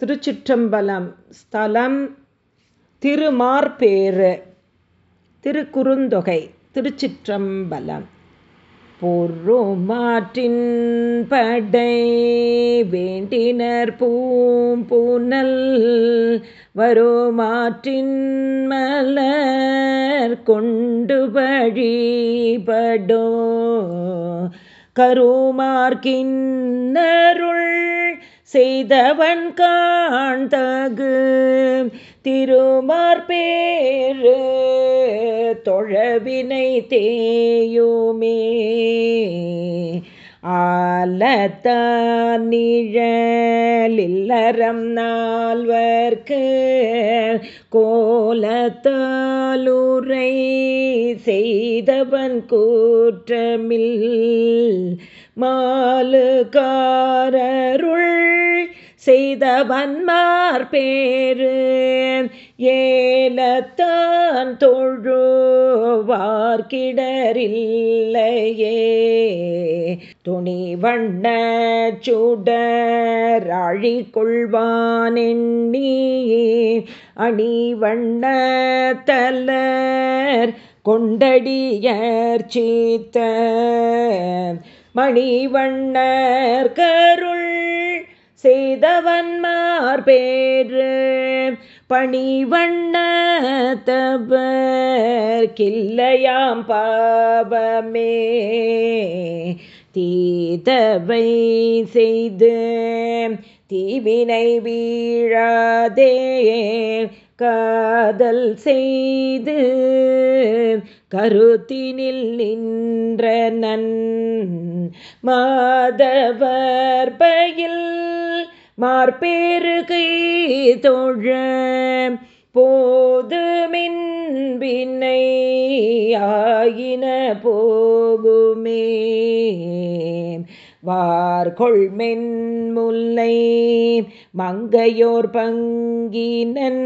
திருச்சிற்றம்பலம் ஸ்தலம் திருமார்பேறு திருக்குறுந்தொகை திருச்சிற்றம்பலம். பொருமாற்றின் படை வேண்டினர் பூம்பூனல் வருமாற்றின் மலர் கொண்டு வழிபடோ கருமார்கின்னருள் செய்தவன் காண்தகு திருமார்பேறு தொழவினை தேயுமே. ஆலத்தான் நிழலில்லறம் நால்வர்க்கு கோலத்தாலுரை செய்தவன் கூற்றமில் மாலுகாரருள் செய்தவன்மார் பேரு ஏலத்தான் தொழுவார்கிடரில்லையே துணி வண்ண சுடராழி கொள்வானெண்ணி அணி வண்ண தலர் கொண்டடியர் சீத்த மணிவண்ணர் கருள் செய்தவன்மார் பேரு பணிவண்ண கில்லையாம் பாவமே. தீதவை செய்து தீவினை வீழாதே. காதல் செய்து கருத்தினில் நின்ற நன் மாதவர் பயில் மார்பேறுகை தோழ போது மின்பினை ஆயின போகுமே. வார்கொள் மென்முல்லை மங்கையோர் பங்கினன்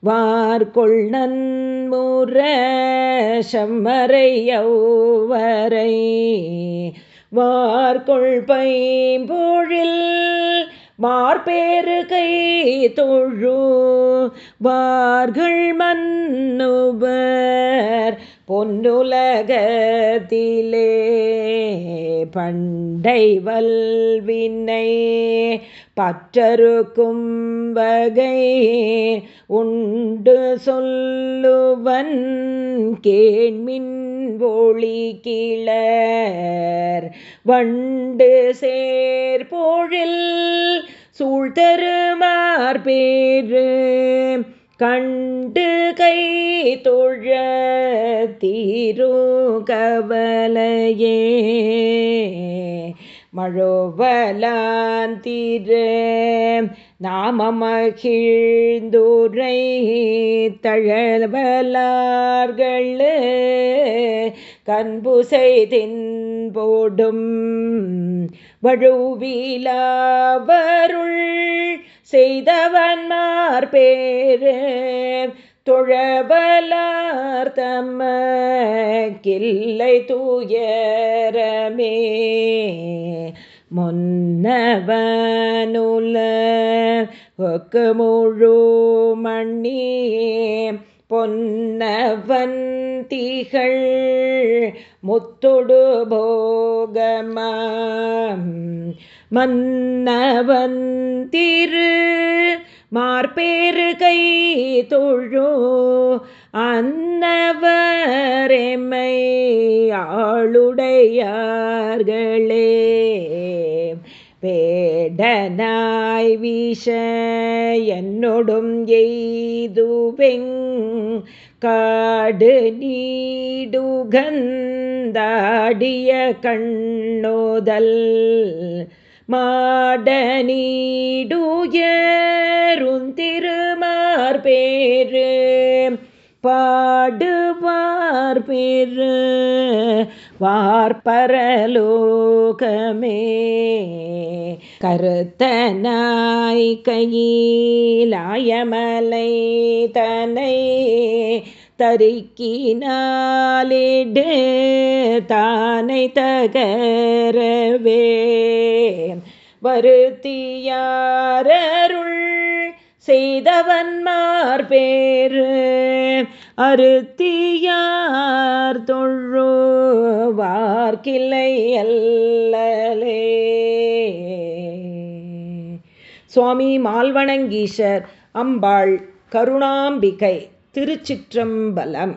வார்கொள் நன்முற செம்மறை வார்கொள் பைம்பொழில் மார்பேறு கை தொழு வார்கள் மன்னுபர் பொன்னுலகத்திலே. பண்டை வல்வினை பற்றருக்கும் வகை உண்டு சொல்லுவன் கேண்மின் ஒளி கிளர். வண்டு சேர்பொழில் சூழ்தருமார்பேறு கண்டு கை தொழ தீரு கவலையே. மழோவலாந்திரே நாமமகிழ்ந்துரை தழவலார்கள் கண்புசை தின்போடும் வழுவிலாவருள் செய்தவன்மார் பேரு. தொழவலார் தம்ம கில்லை தூயரமே. முன்னவனுல ஒக்கு முழு மண்ணி பொன்னவன் திகழ் முத்தொடு போகமாம். மன்னவன் திரு மார்பேறு கை தொழோ அன்னவரெம்மை ஆளுடையார்களே. வேடனாய் வீச என்னொடும் எய்துவெங் காடு நீடுகந்தாடிய கண்ணோதல் மாட நீடுய பாடுவார் பேரு. பாடுவார் பேரு. வார்பரலோகமே கருத்தனாய் கையிலாயமலை தனை தருக்கினாலிடு. தானை தகரவே. வருத்தியாரருள் செய்தவன் மார்பேறு அருத்தியார் தொழுவார்கில்லை அல்லலே. சுவாமி மால்வணங்கீஷர் அம்பாள் கருணாம்பிகை திருச்சிற்றம்பலம்.